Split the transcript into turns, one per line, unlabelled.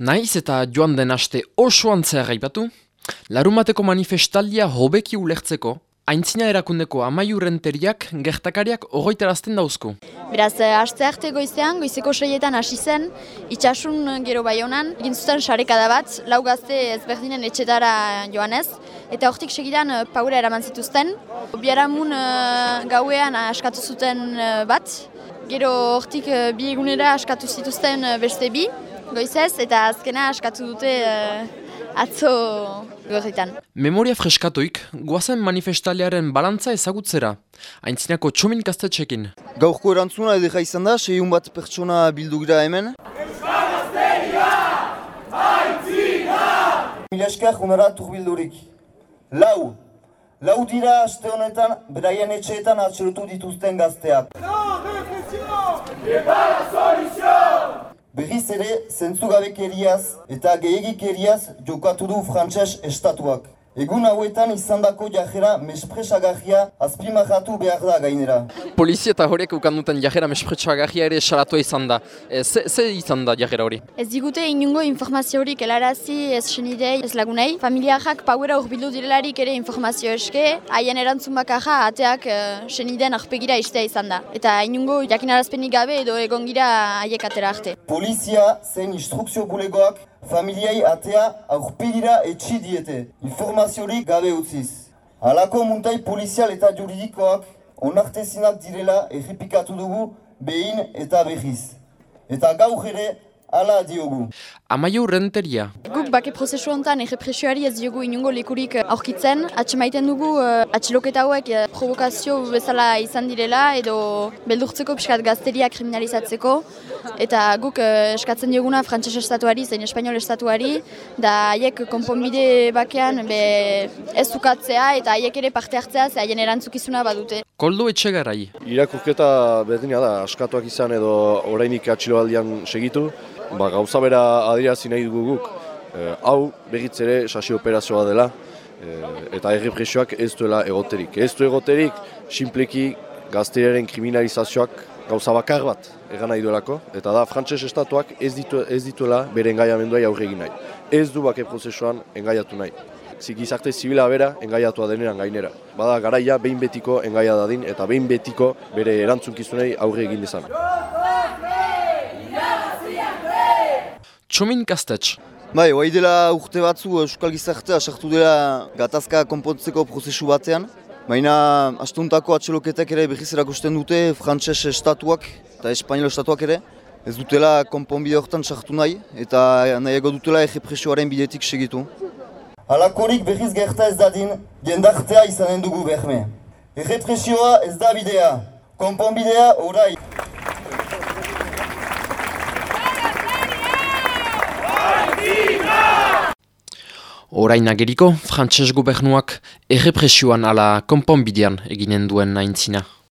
Naiz eta joan den aste osoan zehar aipatu, larumateko manifestaldia hobeki ulertzeko, aintzina erakundeko amaiu renteriak gertakariak ogoiterazten dauzko.
Beraz, eh, aste arte goizean, goizeko seietan hasi zen, itxasun gero bai honan, egin zuten sarekada bat, lau gazte ezberdinen etxetara joanez, eta hortik segidan eh, paura eraman zituzten. Biaramun gauean askatu zuten bat, gero hortik bi egunera askatu zituzten beste bi, goizez, eta azkena askatu dute uh, atzo gorritan.
Memoria freskatoik, guazen manifestaliaren balantza ezagutzera, haintzinako txomin kastetxekin.
Gaurko erantzuna edera izan da, seiun bat pertsona bildu gira hemen. Mila esker honara turbildurik. Lau, lau dira aste honetan, beraien etxeetan atxerutu dituzten gazteak. Berriz ere, zentzugabekeriaz eta gehiagikeriaz jokatu du frantses estatuak. Egun hauetan izandako jajera mespresagahia azpimahatu behar da gainera.
Polizia eta horiek ukanduten jajera mespresagahia ere salatua izan da. E, ze, ze izan da jajera hori?
Ez digute inungo informazio horik elarazi ez senidei ez lagunei. Familiarak pauera urbildu direlarik ere informazio eske, haien erantzun bakarra ateak uh, senideen arpegira istea izan da. Eta inungo jakinarazpenik gabe edo egon gira haiek atera arte.
Polizia zen instrukzio bulegoak familiai atea aurpegira etxi diete, informaziorik gabe utziz. Halako muntai polizial eta juridikoak onartezinak direla errepikatu dugu behin eta behiz. Eta gaur ere Ala diogu.
Amaio renteria.
Guk bake prozesu honetan errepresioari ez diogu inungo lekurik eh, aurkitzen. Atxemaiten dugu uh, atxiloketa hauek uh, provokazio bezala izan direla edo beldurtzeko piskat gazteria kriminalizatzeko. Eta guk eskatzen dioguna frantses estatuari, zein espainol estatuari, da haiek konponbide bakean be, ez zukatzea eta haiek ere parte hartzea ze haien erantzukizuna badute.
Koldo etxegarai.
Irakurketa berdina da, askatuak izan edo orainik atxiloaldian segitu ba, gauza bera adirazi nahi dugu guk, e, hau begitz ere sasi operazioa dela, e, eta errepresioak ez duela egoterik. Ez du egoterik, simpleki gazteriaren kriminalizazioak gauza bakar bat egan nahi duelako, eta da, frantses estatuak ez, ditu, ez dituela bere engaiamendua jaurre egin nahi. Ez du bake prozesuan engaiatu nahi. Zikizarte zibila bera engaiatua deneran gainera. Bada garaia behin betiko engaia dadin eta behin betiko bere erantzunkizunei aurre egin dezan.
Txomin kastetx.
Bai, oai dela urte batzu Euskal Gizartea sartu dela gatazka konpontzeko prozesu batean. Baina astuntako atxeloketak ere behiz erakusten dute frantses estatuak eta espainol estatuak ere. Ez dutela konponbide horretan sartu nahi eta nahiago dutela errepresioaren bidetik segitu. Halakorik behiz gerta ez dadin, jendartea izanen dugu behme. Errepresioa ez da bidea, konponbidea orai.
Orain ageriko, frantses gobernuak errepresioan ala konponbidean eginen duen naintzina.